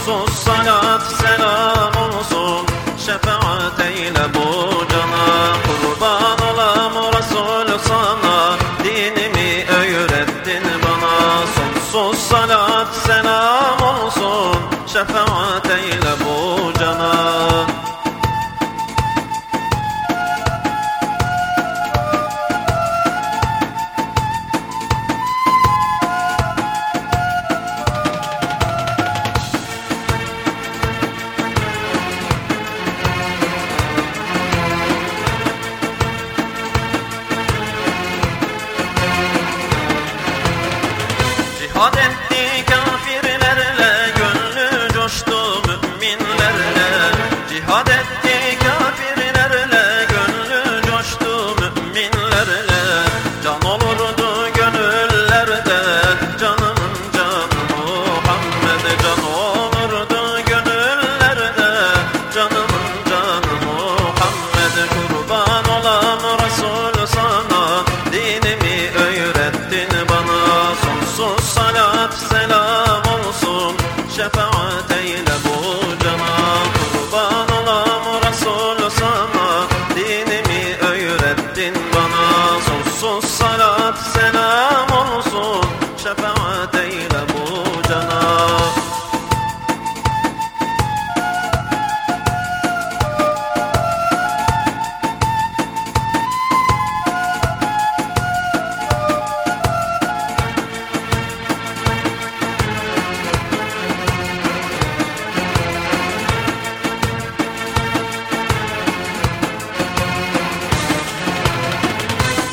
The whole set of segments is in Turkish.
الرسل الصلاة سلام الرسل شفاعتين 我要 şefaat eyle bu cana Kurban olam Resulü sana Dinimi öğrettin bana. Sonsuz sana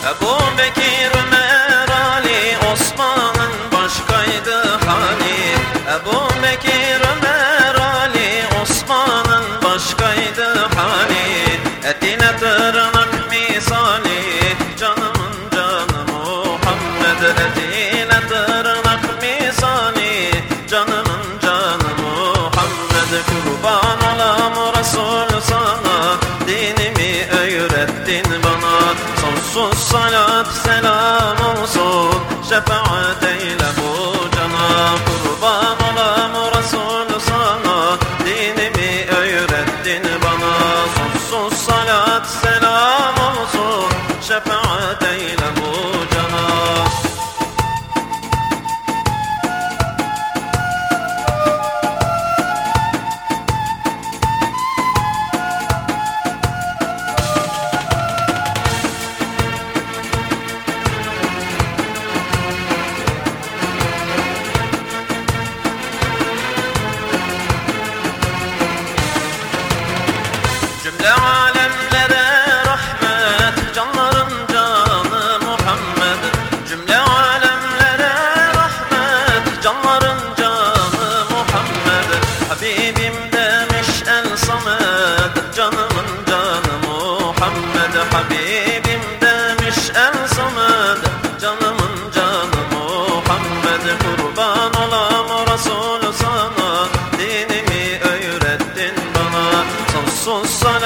Ebu Bekir, Ömer, Ali, Osman'ın başkaydı hali Ebu Bekir, Ömer, Ali, Osman'ın başkaydı hali Etine tırnak misali canımın canı Muhammed edin شفاعتين olsun sana